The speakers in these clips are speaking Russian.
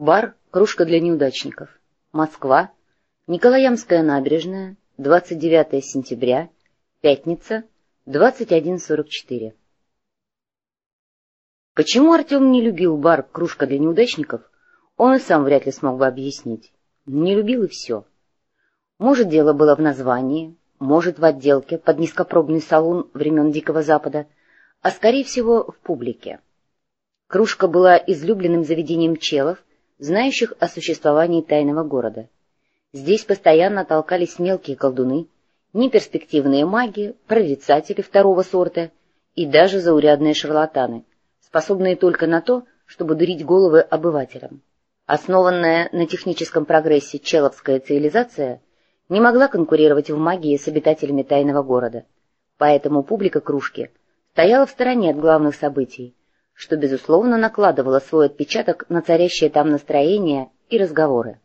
Бар «Кружка для неудачников». Москва. Николаямская набережная. 29 сентября. Пятница. 21.44. Почему Артем не любил бар «Кружка для неудачников», он и сам вряд ли смог бы объяснить. Не любил и все. Может, дело было в названии, может, в отделке под низкопробный салон времен Дикого Запада, а, скорее всего, в публике. Кружка была излюбленным заведением челов, знающих о существовании тайного города. Здесь постоянно толкались мелкие колдуны, неперспективные маги, прорицатели второго сорта и даже заурядные шарлатаны, способные только на то, чтобы дурить головы обывателям. Основанная на техническом прогрессе человская цивилизация не могла конкурировать в магии с обитателями тайного города, поэтому публика кружки стояла в стороне от главных событий, что, безусловно, накладывало свой отпечаток на царящее там настроение и разговоры.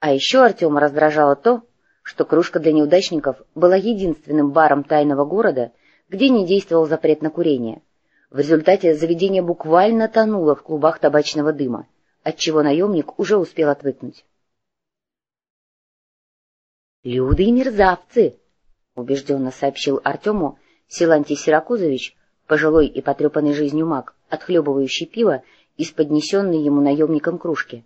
А еще Артема раздражало то, что кружка для неудачников была единственным баром тайного города, где не действовал запрет на курение. В результате заведение буквально тонуло в клубах табачного дыма, отчего наемник уже успел отвыкнуть. «Люды и мерзавцы!» — убежденно сообщил Артему Силантий Сиракузович, пожилой и потрепанный жизнью маг, отхлебывающий пиво из поднесенной ему наемником кружки.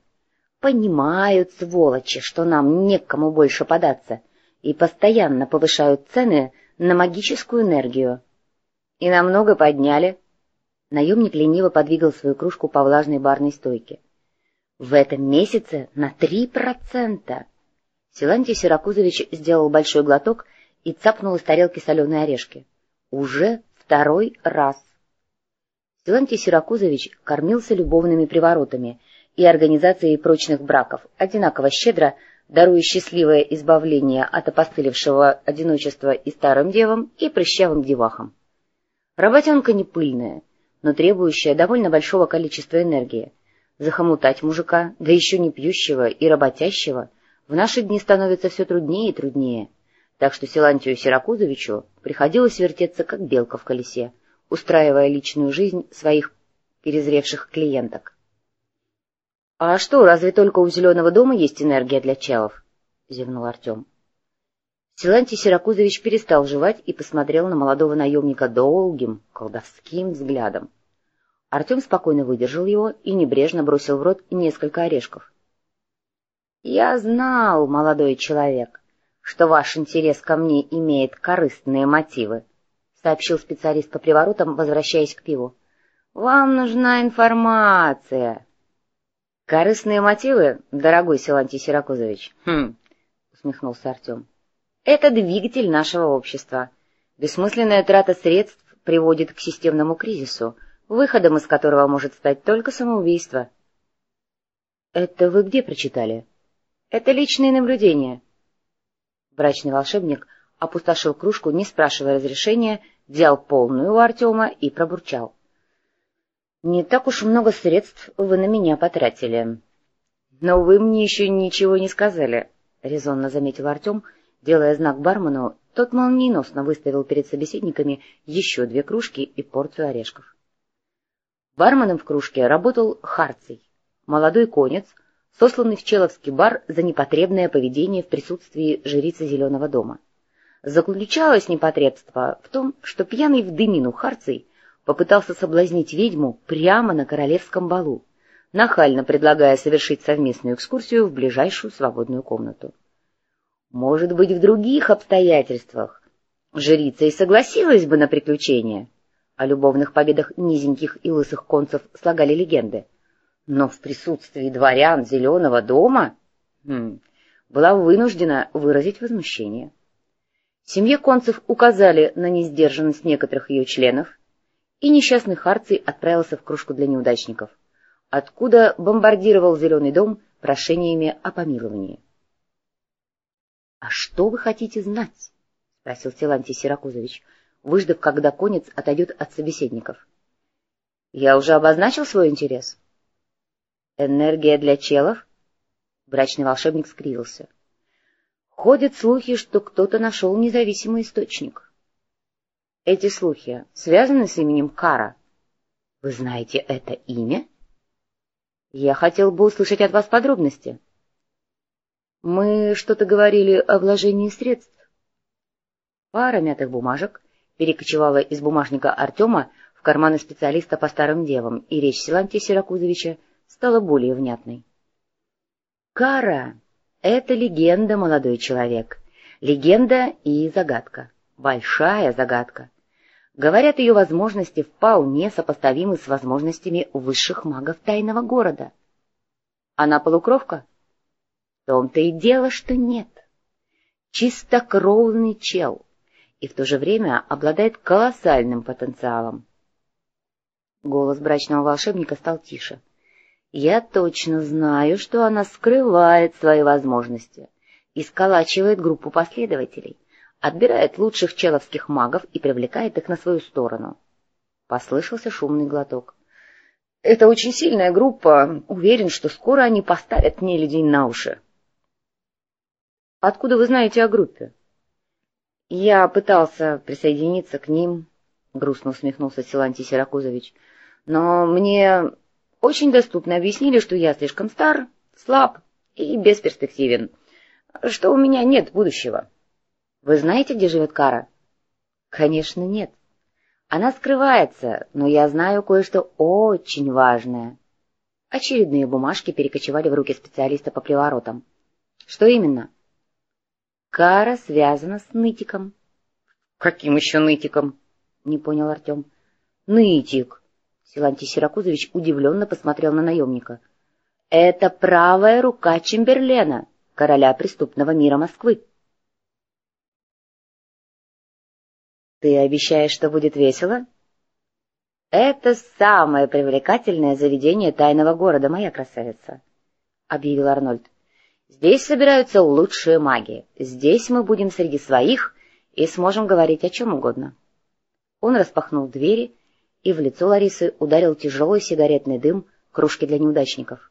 Понимают, сволочи, что нам не к кому больше податься, и постоянно повышают цены на магическую энергию. И намного подняли. Наемник лениво подвигал свою кружку по влажной барной стойке. В этом месяце на три процента. Силантий Сиракузович сделал большой глоток и цапнул из тарелки соленые орешки. Уже Второй раз. Силантий Сиракузович кормился любовными приворотами и организацией прочных браков, одинаково щедро даруя счастливое избавление от опостылевшего одиночества и старым девам, и прыщавым девахам. Работенка не пыльная, но требующая довольно большого количества энергии. Захомутать мужика, да еще не пьющего и работящего, в наши дни становится все труднее и труднее — так что Силантию Сиракузовичу приходилось вертеться, как белка в колесе, устраивая личную жизнь своих перезревших клиенток. — А что, разве только у Зеленого дома есть энергия для челов? — зевнул Артем. Силантий Сиракузович перестал жевать и посмотрел на молодого наемника долгим, колдовским взглядом. Артем спокойно выдержал его и небрежно бросил в рот несколько орешков. — Я знал, молодой человек, что ваш интерес ко мне имеет корыстные мотивы, — сообщил специалист по приворотам, возвращаясь к пиву. — Вам нужна информация. — Корыстные мотивы, дорогой Силантий Сиракузович? Хм, — усмехнулся Артем. — Это двигатель нашего общества. Бессмысленная трата средств приводит к системному кризису, выходом из которого может стать только самоубийство. — Это вы где прочитали? — Это личные наблюдения. — Брачный волшебник опустошил кружку, не спрашивая разрешения, взял полную у Артема и пробурчал. — Не так уж много средств вы на меня потратили. — Но вы мне еще ничего не сказали, — резонно заметил Артем, делая знак бармену, тот молниеносно выставил перед собеседниками еще две кружки и порцию орешков. Барменом в кружке работал Харций, молодой конец — сосланный в Человский бар за непотребное поведение в присутствии жрицы Зеленого дома. Заключалось непотребство в том, что пьяный в дымину Харций попытался соблазнить ведьму прямо на королевском балу, нахально предлагая совершить совместную экскурсию в ближайшую свободную комнату. Может быть, в других обстоятельствах жрица и согласилась бы на приключение. О любовных победах низеньких и лысых концев слагали легенды — но в присутствии дворян Зеленого дома хм, была вынуждена выразить возмущение. Семье концев указали на несдержанность некоторых ее членов, и несчастный Харций отправился в кружку для неудачников, откуда бомбардировал Зеленый дом прошениями о помиловании. — А что вы хотите знать? — спросил Силантий Сиракузович, выждав, когда конец отойдет от собеседников. — Я уже обозначил свой интерес. — Энергия для челов? Брачный волшебник скривился. Ходят слухи, что кто-то нашел независимый источник. Эти слухи связаны с именем Кара. Вы знаете это имя? Я хотел бы услышать от вас подробности. Мы что-то говорили о вложении средств. Пара мятых бумажек перекочевала из бумажника Артема в карманы специалиста по старым девам, и речь Силантия Сиракузовича стала более внятной. Кара — это легенда, молодой человек. Легенда и загадка. Большая загадка. Говорят, ее возможности вполне сопоставимы с возможностями высших магов тайного города. Она полукровка? В том-то и дело, что нет. Чистокровный чел, и в то же время обладает колоссальным потенциалом. Голос брачного волшебника стал тише. «Я точно знаю, что она скрывает свои возможности и сколачивает группу последователей, отбирает лучших человских магов и привлекает их на свою сторону». Послышался шумный глоток. «Это очень сильная группа. Уверен, что скоро они поставят мне людей на уши». «Откуда вы знаете о группе?» Я пытался присоединиться к ним, — грустно усмехнулся Силантий Сиракузович, — но мне очень доступно объяснили, что я слишком стар, слаб и бесперспективен, что у меня нет будущего. Вы знаете, где живет Кара? Конечно, нет. Она скрывается, но я знаю кое-что очень важное. Очередные бумажки перекочевали в руки специалиста по приворотам. Что именно? — Кара связана с нытиком. — Каким еще нытиком? — не понял Артем. — Нытик. Силантий Сиракузович удивленно посмотрел на наемника. — Это правая рука Чемберлена, короля преступного мира Москвы. — Ты обещаешь, что будет весело? — Это самое привлекательное заведение тайного города, моя красавица, — объявил Арнольд. Здесь собираются лучшие маги. Здесь мы будем среди своих и сможем говорить о чем угодно. Он распахнул двери, и в лицо Ларисы ударил тяжелый сигаретный дым кружки для неудачников.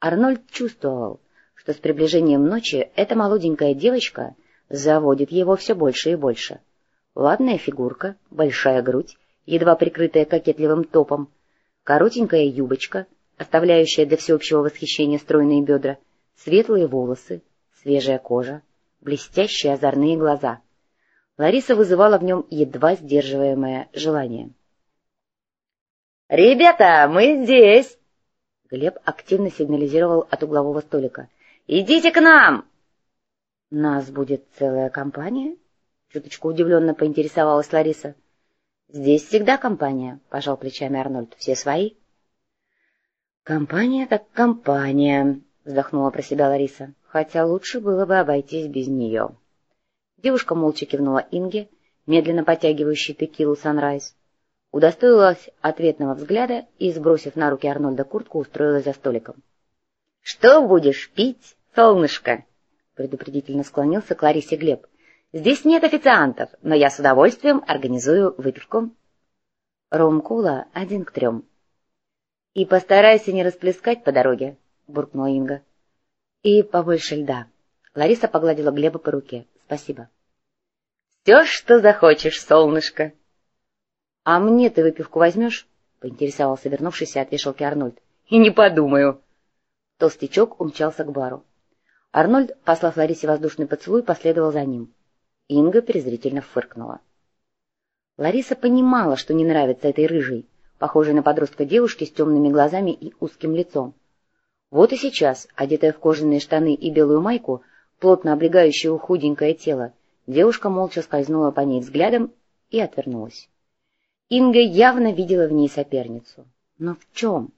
Арнольд чувствовал, что с приближением ночи эта молоденькая девочка заводит его все больше и больше. Ладная фигурка, большая грудь, едва прикрытая кокетливым топом, коротенькая юбочка, оставляющая для всеобщего восхищения стройные бедра — Светлые волосы, свежая кожа, блестящие озорные глаза. Лариса вызывала в нем едва сдерживаемое желание. «Ребята, мы здесь!» Глеб активно сигнализировал от углового столика. «Идите к нам!» «Нас будет целая компания?» Чуточку удивленно поинтересовалась Лариса. «Здесь всегда компания», — пожал плечами Арнольд. «Все свои?» «Компания так компания», — вздохнула про себя Лариса, хотя лучше было бы обойтись без нее. Девушка молча кивнула Инге, медленно подтягивающей текилу «Санрайз», удостоилась ответного взгляда и, сбросив на руки Арнольда куртку, устроилась за столиком. — Что будешь пить, солнышко? — предупредительно склонился к Ларисе Глеб. — Здесь нет официантов, но я с удовольствием организую выпивку. — Ром-кула один к трем. — И постарайся не расплескать по дороге, — буркнула Инга. — И побольше льда. Лариса погладила Глеба по руке. — Спасибо. — Все, что захочешь, солнышко. — А мне ты выпивку возьмешь? — поинтересовался вернувшийся от вешалки Арнольд. — И не подумаю. Толстячок умчался к бару. Арнольд, послав Ларисе воздушный поцелуй, последовал за ним. Инга презрительно фыркнула. Лариса понимала, что не нравится этой рыжей, похожей на подростка девушки с темными глазами и узким лицом. Вот и сейчас, одетая в кожаные штаны и белую майку, плотно облегающую худенькое тело, девушка молча скользнула по ней взглядом и отвернулась. Инга явно видела в ней соперницу. Но в чем?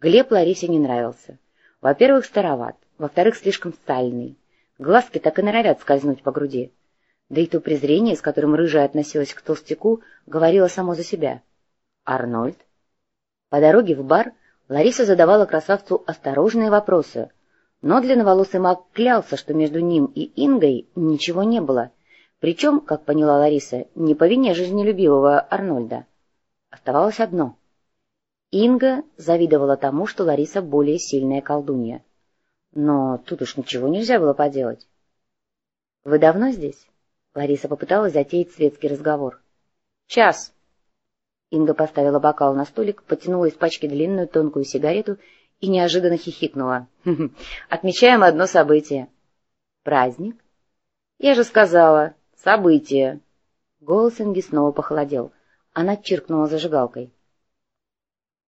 Глеб Ларисе не нравился. Во-первых, староват, во-вторых, слишком стальный. Глазки так и норовят скользнуть по груди. Да и то презрение, с которым рыжая относилась к толстяку, говорило само за себя. Арнольд? По дороге в бар Лариса задавала красавцу осторожные вопросы, но длинноволосый маг клялся, что между ним и Ингой ничего не было, причем, как поняла Лариса, не по вине жизнелюбивого Арнольда. Оставалось одно. Инга завидовала тому, что Лариса более сильная колдунья. Но тут уж ничего нельзя было поделать. — Вы давно здесь? Лариса попыталась затеять светский разговор. — Час. Инга поставила бокал на столик, потянула из пачки длинную тонкую сигарету и неожиданно хихикнула. «Отмечаем одно событие». «Праздник?» «Я же сказала, событие». Голос Инги снова похолодел. Она чиркнула зажигалкой.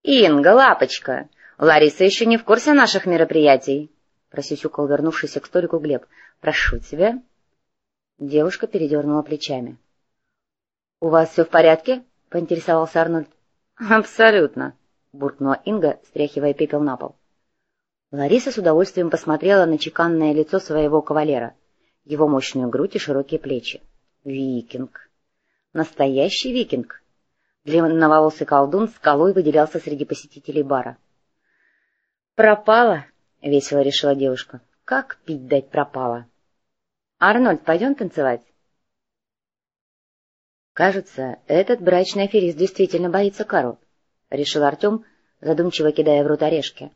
«Инга, лапочка, Лариса еще не в курсе наших мероприятий», — просисюкал вернувшийся к столику Глеб. «Прошу тебя». Девушка передернула плечами. «У вас все в порядке?» — поинтересовался Арнольд. «Абсолютно», — буркнула Инга, стряхивая пепел на пол. Лариса с удовольствием посмотрела на чеканное лицо своего кавалера, его мощную грудь и широкие плечи. Викинг. Настоящий викинг. Длинноволосый колдун скалой выделялся среди посетителей бара. «Пропала», — весело решила девушка. «Как пить дать пропала?» «Арнольд, пойдем танцевать?» «Кажется, этот брачный аферист действительно боится Кару», — решил Артем, задумчиво кидая в рот орешки.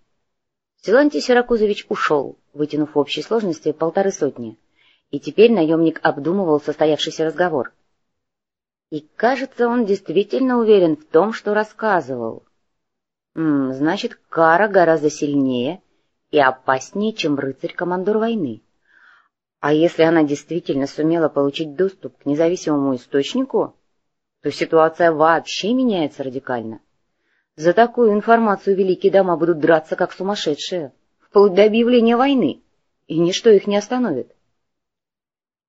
Силантий Сиракузович ушел, вытянув в общей сложности полторы сотни, и теперь наемник обдумывал состоявшийся разговор. И, кажется, он действительно уверен в том, что рассказывал. М -м, значит, Кара гораздо сильнее и опаснее, чем рыцарь-командор войны. А если она действительно сумела получить доступ к независимому источнику, то ситуация вообще меняется радикально. За такую информацию великие дома будут драться как сумасшедшие, вплоть до объявления войны, и ничто их не остановит.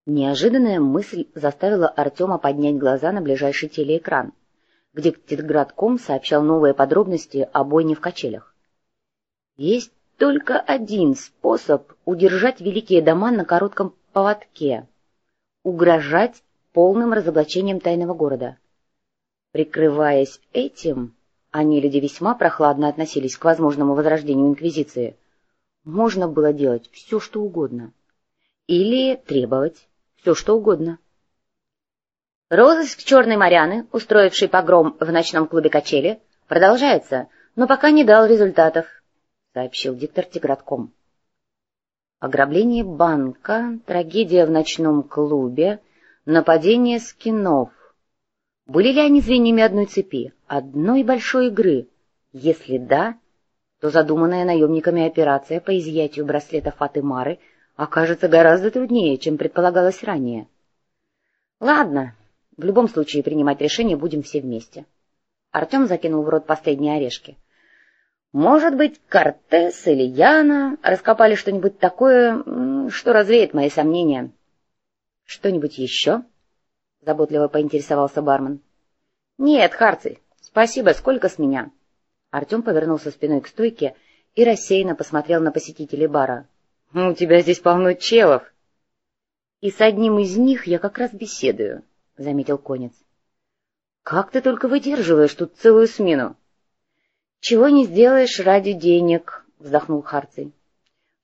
Неожиданная мысль заставила Артема поднять глаза на ближайший телеэкран, где Тетградком сообщал новые подробности о бойне в качелях. Есть только один способ удержать великие дома на коротком поводке — угрожать полным разоблачением тайного города. Прикрываясь этим, они, люди, весьма прохладно относились к возможному возрождению Инквизиции. Можно было делать все, что угодно. Или требовать все, что угодно. Розыск Черной Моряны, устроивший погром в ночном клубе качели, продолжается, но пока не дал результатов сообщил диктор Тигратком. Ограбление банка, трагедия в ночном клубе, нападение скинов. Были ли они звеньями одной цепи, одной большой игры? Если да, то задуманная наемниками операция по изъятию браслета Фатымары окажется гораздо труднее, чем предполагалось ранее. Ладно, в любом случае принимать решение будем все вместе. Артем закинул в рот последние орешки — может быть, Кортес или Яна раскопали что-нибудь такое, что развеет мои сомнения. — Что-нибудь еще? — заботливо поинтересовался бармен. — Нет, Харций, спасибо, сколько с меня? Артем повернулся спиной к стойке и рассеянно посмотрел на посетителей бара. — У тебя здесь полно челов. — И с одним из них я как раз беседую, — заметил конец. — Как ты только выдерживаешь тут целую смену? —— Чего не сделаешь ради денег, — вздохнул Харций.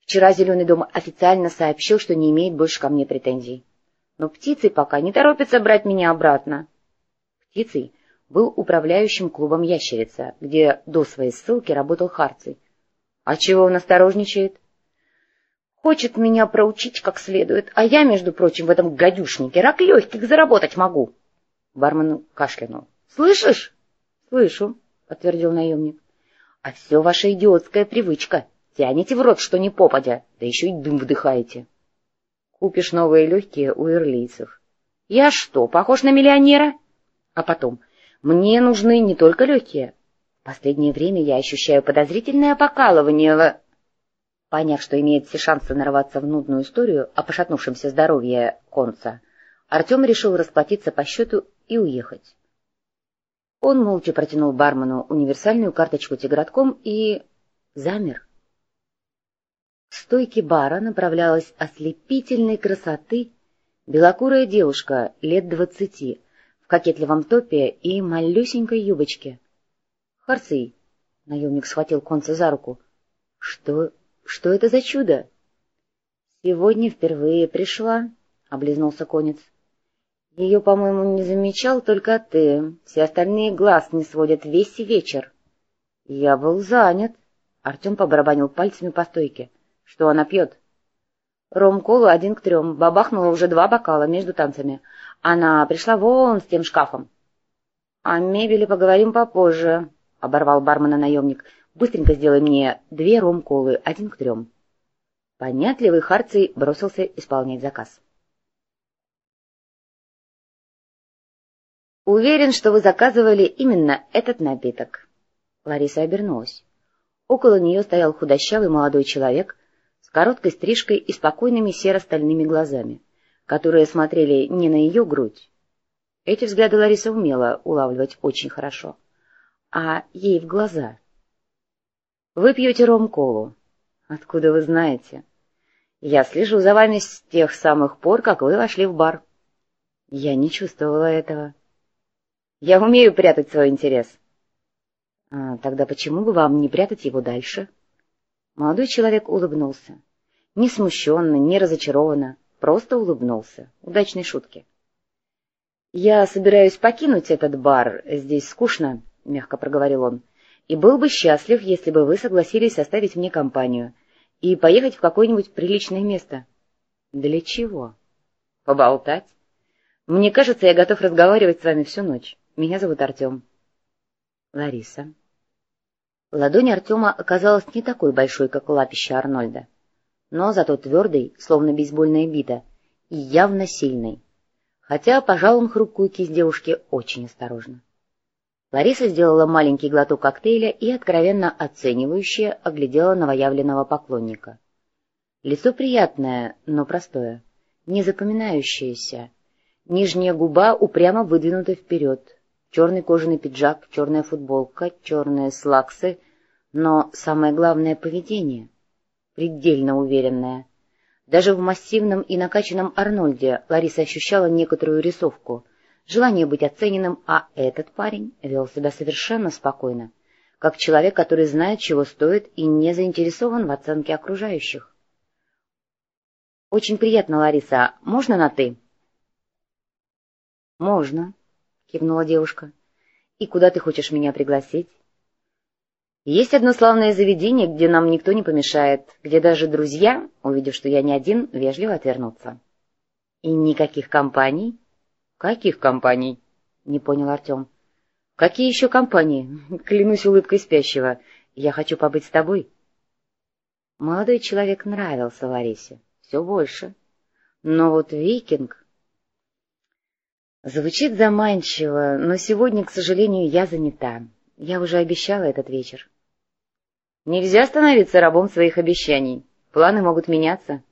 Вчера Зеленый дом официально сообщил, что не имеет больше ко мне претензий. Но птицей пока не торопится брать меня обратно. Птицей был управляющим клубом «Ящерица», где до своей ссылки работал Харций. А чего он осторожничает? Хочет меня проучить как следует, а я, между прочим, в этом гадюшнике рак легких заработать могу. Бармен кашлянул. — Слышишь? — Слышу, — подтвердил наемник. А все ваша идиотская привычка. Тянете в рот, что не попадя, да еще и дым вдыхаете. Купишь новые легкие у ирлийцев. Я что, похож на миллионера? А потом, мне нужны не только легкие. В последнее время я ощущаю подозрительное покалывание в... Поняв, что имеет все шансы нарваться в нудную историю о пошатнувшемся здоровье конца, Артем решил расплатиться по счету и уехать. Он молча протянул бармену универсальную карточку тигратком и... замер. К стойке бара направлялась ослепительной красоты белокурая девушка лет двадцати в кокетливом топе и малюсенькой юбочке. — Харций! — наемник схватил конца за руку. — Что... что это за чудо? — Сегодня впервые пришла, — облизнулся конец. — ее, по-моему, не замечал только ты. Все остальные глаз не сводят весь вечер. Я был занят. Артем побарабанил пальцами по стойке. Что она пьет? Ром-колу один к трем. Бабахнула уже два бокала между танцами. Она пришла вон с тем шкафом. — О мебели поговорим попозже, — оборвал бармена наемник. — Быстренько сделай мне две ром-колы, один к трем. Понятливый Харций бросился исполнять заказ. «Уверен, что вы заказывали именно этот напиток». Лариса обернулась. Около нее стоял худощавый молодой человек с короткой стрижкой и спокойными серо-стальными глазами, которые смотрели не на ее грудь. Эти взгляды Лариса умела улавливать очень хорошо, а ей в глаза. «Вы пьете ром-колу. Откуда вы знаете?» Я слежу за вами с тех самых пор, как вы вошли в бар. Я не чувствовала этого. Я умею прятать свой интерес. А, тогда почему бы вам не прятать его дальше? Молодой человек улыбнулся. Не смущенно, не разочарованно, просто улыбнулся. Удачной шутки. «Я собираюсь покинуть этот бар, здесь скучно», — мягко проговорил он, — «и был бы счастлив, если бы вы согласились составить мне компанию» и поехать в какое-нибудь приличное место. Для чего? Поболтать. Мне кажется, я готов разговаривать с вами всю ночь. Меня зовут Артем. Лариса. Ладонь Артема оказалась не такой большой, как лапища Арнольда, но зато твердой, словно бейсбольная бита, и явно сильной, хотя пожал он хрупкую кисть девушки очень осторожно. Лариса сделала маленький глоток коктейля и откровенно оценивающе оглядела новоявленного поклонника. Лицо приятное, но простое, не запоминающееся. Нижняя губа упрямо выдвинута вперед. Черный кожаный пиджак, черная футболка, черные слаксы, но самое главное — поведение. Предельно уверенное. Даже в массивном и накачанном Арнольде Лариса ощущала некоторую рисовку — желание быть оцененным, а этот парень вел себя совершенно спокойно, как человек, который знает, чего стоит и не заинтересован в оценке окружающих. — Очень приятно, Лариса. Можно на «ты»? — Можно, — кивнула девушка. — И куда ты хочешь меня пригласить? — Есть одно славное заведение, где нам никто не помешает, где даже друзья, увидев, что я не один, вежливо отвернутся. — И никаких компаний? —— Каких компаний? — не понял Артем. — Какие еще компании? Клянусь улыбкой спящего. Я хочу побыть с тобой. Молодой человек нравился Ларисе. Все больше. Но вот викинг... Звучит заманчиво, но сегодня, к сожалению, я занята. Я уже обещала этот вечер. Нельзя становиться рабом своих обещаний. Планы могут меняться.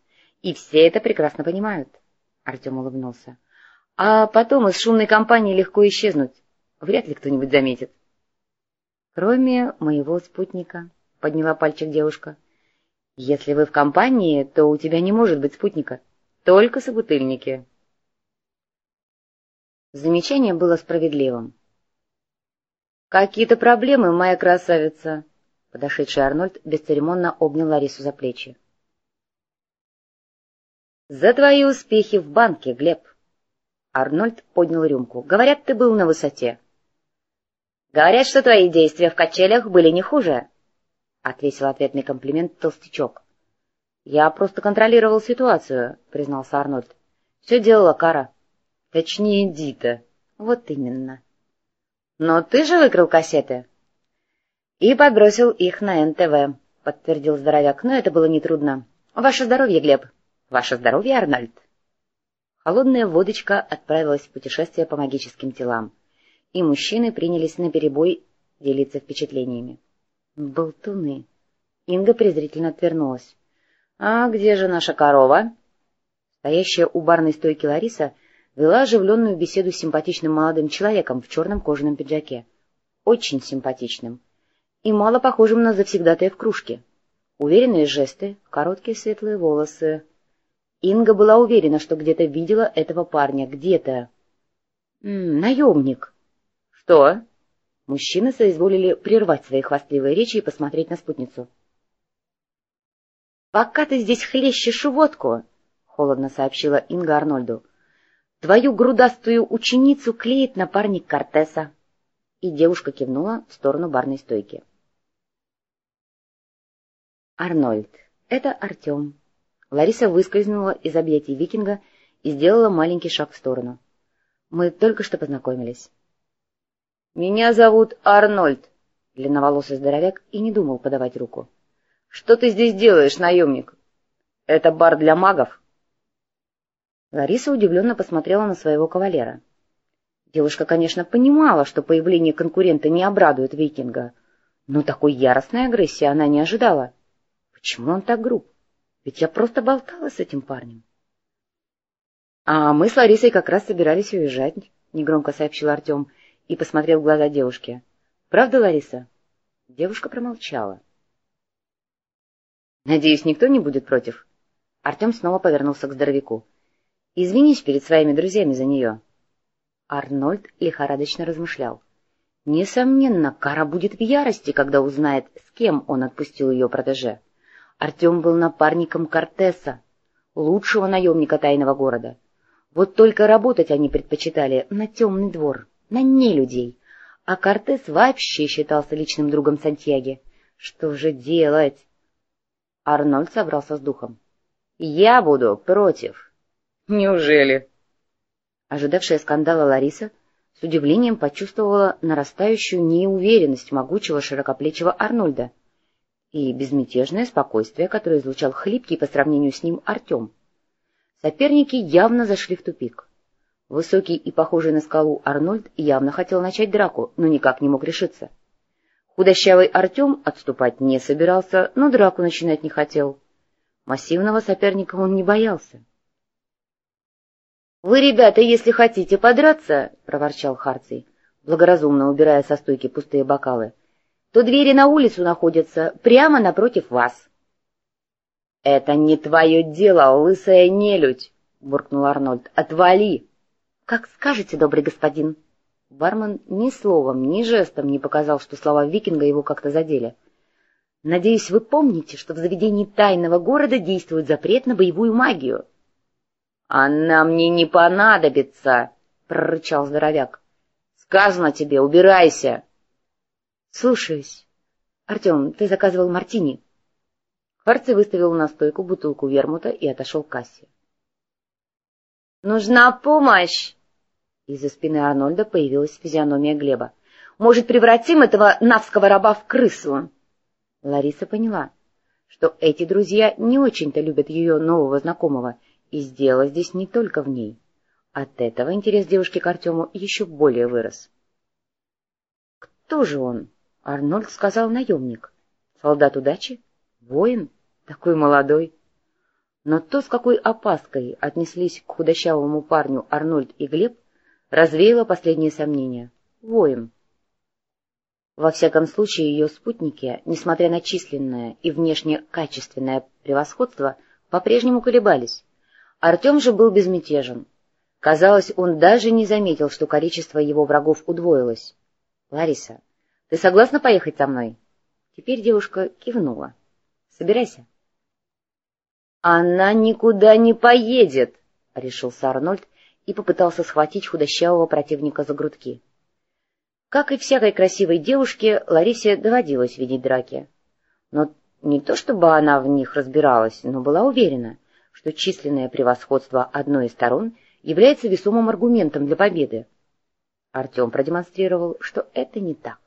И все это прекрасно понимают. Артем улыбнулся а потом из шумной компании легко исчезнуть. Вряд ли кто-нибудь заметит. — Кроме моего спутника, — подняла пальчик девушка. — Если вы в компании, то у тебя не может быть спутника. Только собутыльники. Замечание было справедливым. — Какие-то проблемы, моя красавица? Подошедший Арнольд бесцеремонно обнял Ларису за плечи. — За твои успехи в банке, Глеб! Арнольд поднял рюмку. — Говорят, ты был на высоте. — Говорят, что твои действия в качелях были не хуже, — отвесил ответный комплимент толстячок. — Я просто контролировал ситуацию, — признался Арнольд. — Все делала Кара. — Точнее, Дита. — Вот именно. — Но ты же выкрал кассеты. — И подбросил их на НТВ, — подтвердил здоровяк. — Но это было нетрудно. — Ваше здоровье, Глеб. — Ваше здоровье, Арнольд. Холодная водочка отправилась в путешествие по магическим телам, и мужчины принялись наперебой делиться впечатлениями. Болтуны. Инга презрительно отвернулась. — А где же наша корова? Стоящая у барной стойки Лариса вела оживленную беседу с симпатичным молодым человеком в черном кожаном пиджаке. Очень симпатичным. И мало похожим на завсегдатая в кружке. Уверенные жесты, короткие светлые волосы, Инга была уверена, что где-то видела этого парня, где-то. Наемник. Что? Мужчины соизволили прервать свои хвастливые речи и посмотреть на спутницу. «Пока ты здесь хлещешь водку», — холодно сообщила Инга Арнольду, — «твою грудастую ученицу клеит напарник Кортеса». И девушка кивнула в сторону барной стойки. «Арнольд, это Артем», Лариса выскользнула из объятий викинга и сделала маленький шаг в сторону. Мы только что познакомились. — Меня зовут Арнольд, Длинноволосый здоровяк и не думал подавать руку. — Что ты здесь делаешь, наемник? Это бар для магов? Лариса удивленно посмотрела на своего кавалера. Девушка, конечно, понимала, что появление конкурента не обрадует викинга, но такой яростной агрессии она не ожидала. Почему он так груб? Ведь я просто болтала с этим парнем. — А мы с Ларисой как раз собирались уезжать, — негромко сообщил Артем и посмотрел в глаза девушке. — Правда, Лариса? Девушка промолчала. — Надеюсь, никто не будет против? Артем снова повернулся к здоровяку. — Извинись перед своими друзьями за нее. Арнольд лихорадочно размышлял. Несомненно, Кара будет в ярости, когда узнает, с кем он отпустил ее протеже. Артем был напарником Кортеса, лучшего наемника тайного города. Вот только работать они предпочитали на темный двор, на нелюдей, а Кортес вообще считался личным другом Сантьяги. Что же делать? Арнольд собрался с духом. — Я буду против. — Неужели? Ожидавшая скандала Лариса с удивлением почувствовала нарастающую неуверенность могучего широкоплечего Арнольда и безмятежное спокойствие, которое излучал хлипкий по сравнению с ним Артем. Соперники явно зашли в тупик. Высокий и похожий на скалу Арнольд явно хотел начать драку, но никак не мог решиться. Худощавый Артем отступать не собирался, но драку начинать не хотел. Массивного соперника он не боялся. — Вы, ребята, если хотите подраться, — проворчал Харций, благоразумно убирая со стойки пустые бокалы, — то двери на улицу находятся прямо напротив вас. — Это не твое дело, лысая нелюдь! — буркнул Арнольд. — Отвали! — Как скажете, добрый господин. Бармен ни словом, ни жестом не показал, что слова викинга его как-то задели. — Надеюсь, вы помните, что в заведении тайного города действует запрет на боевую магию. — Она мне не понадобится! — прорычал здоровяк. — Сказано тебе, убирайся! — Слушаюсь. — Артем, ты заказывал мартини. — Харци выставил на стойку бутылку вермута и отошел к кассе. «Нужна помощь!» Из-за спины Арнольда появилась физиономия Глеба. «Может, превратим этого навского раба в крысу?» Лариса поняла, что эти друзья не очень-то любят ее нового знакомого, и сделала здесь не только в ней. От этого интерес девушки к Артему еще более вырос. «Кто же он?» — Арнольд сказал наемник. «Солдат удачи?» Воин? Такой молодой. Но то, с какой опаской отнеслись к худощавому парню Арнольд и Глеб, развеяло последние сомнения. Воин. Во всяком случае, ее спутники, несмотря на численное и внешне качественное превосходство, по-прежнему колебались. Артем же был безмятежен. Казалось, он даже не заметил, что количество его врагов удвоилось. — Лариса, ты согласна поехать со мной? Теперь девушка кивнула. Собирайся. — Она никуда не поедет, — решился Арнольд и попытался схватить худощавого противника за грудки. Как и всякой красивой девушке, Ларисе доводилось видеть драки. Но не то чтобы она в них разбиралась, но была уверена, что численное превосходство одной из сторон является весомым аргументом для победы. Артем продемонстрировал, что это не так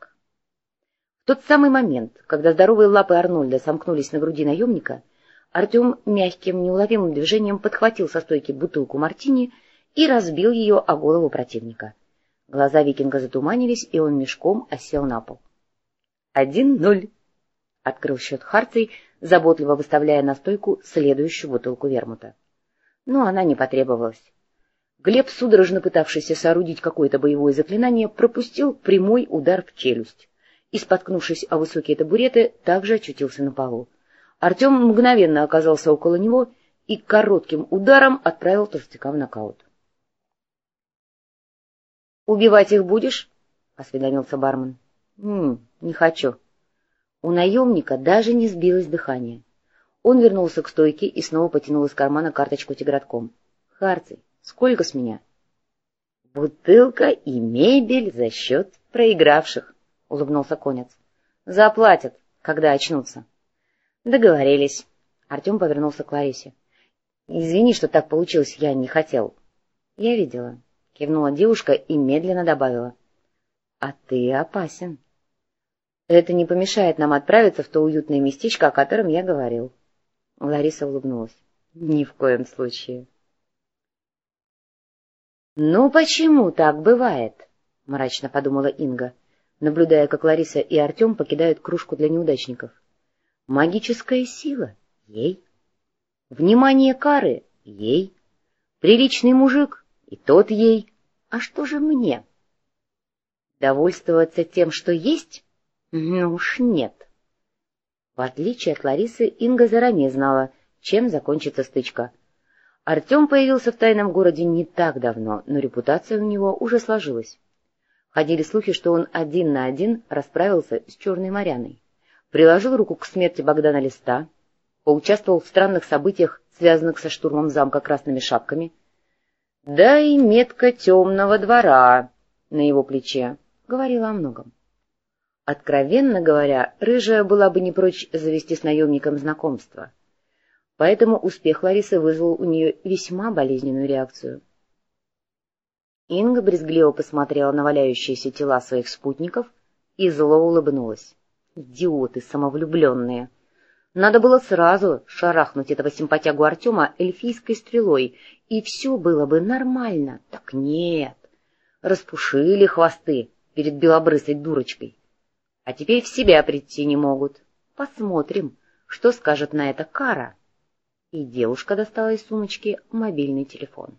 тот самый момент, когда здоровые лапы Арнольда сомкнулись на груди наемника, Артем мягким, неуловимым движением подхватил со стойки бутылку мартини и разбил ее о голову противника. Глаза викинга затуманились, и он мешком осел на пол. «Один ноль», — открыл счет Харций, заботливо выставляя на стойку следующую бутылку вермута. Но она не потребовалась. Глеб, судорожно пытавшийся соорудить какое-то боевое заклинание, пропустил прямой удар в челюсть и, споткнувшись о высокие табуреты, также очутился на полу. Артем мгновенно оказался около него и коротким ударом отправил толстяка в нокаут. — Убивать их будешь? — осведомился бармен. — Не хочу. У наемника даже не сбилось дыхание. Он вернулся к стойке и снова потянул из кармана карточку тигратком. — Харций, сколько с меня? — Бутылка и мебель за счет проигравших. — улыбнулся конец. — Заплатят, когда очнутся. — Договорились. Артем повернулся к Ларисе. — Извини, что так получилось, я не хотел. — Я видела, — кивнула девушка и медленно добавила. — А ты опасен. Это не помешает нам отправиться в то уютное местечко, о котором я говорил. Лариса улыбнулась. Ни в коем случае. «Ну почему так бывает?» — мрачно подумала Инга, наблюдая, как Лариса и Артем покидают кружку для неудачников. «Магическая сила — ей. Внимание кары — ей. Приличный мужик — и тот ей. А что же мне? Довольствоваться тем, что есть? Ну уж нет». В отличие от Ларисы, Инга заранее знала, чем закончится стычка — Артем появился в тайном городе не так давно, но репутация у него уже сложилась. Ходили слухи, что он один на один расправился с Черной Моряной, приложил руку к смерти Богдана Листа, поучаствовал в странных событиях, связанных со штурмом замка красными шапками, да и метка темного двора на его плече говорила о многом. Откровенно говоря, Рыжая была бы не прочь завести с наемником знакомство — Поэтому успех Ларисы вызвал у нее весьма болезненную реакцию. Инга брезгливо посмотрела на валяющиеся тела своих спутников и зло улыбнулась. Идиоты самовлюбленные! Надо было сразу шарахнуть этого симпатягу Артема эльфийской стрелой, и все было бы нормально. Так нет, распушили хвосты перед белобрысой дурочкой. А теперь в себя прийти не могут. Посмотрим, что скажет на это Кара и девушка достала из сумочки мобильный телефон.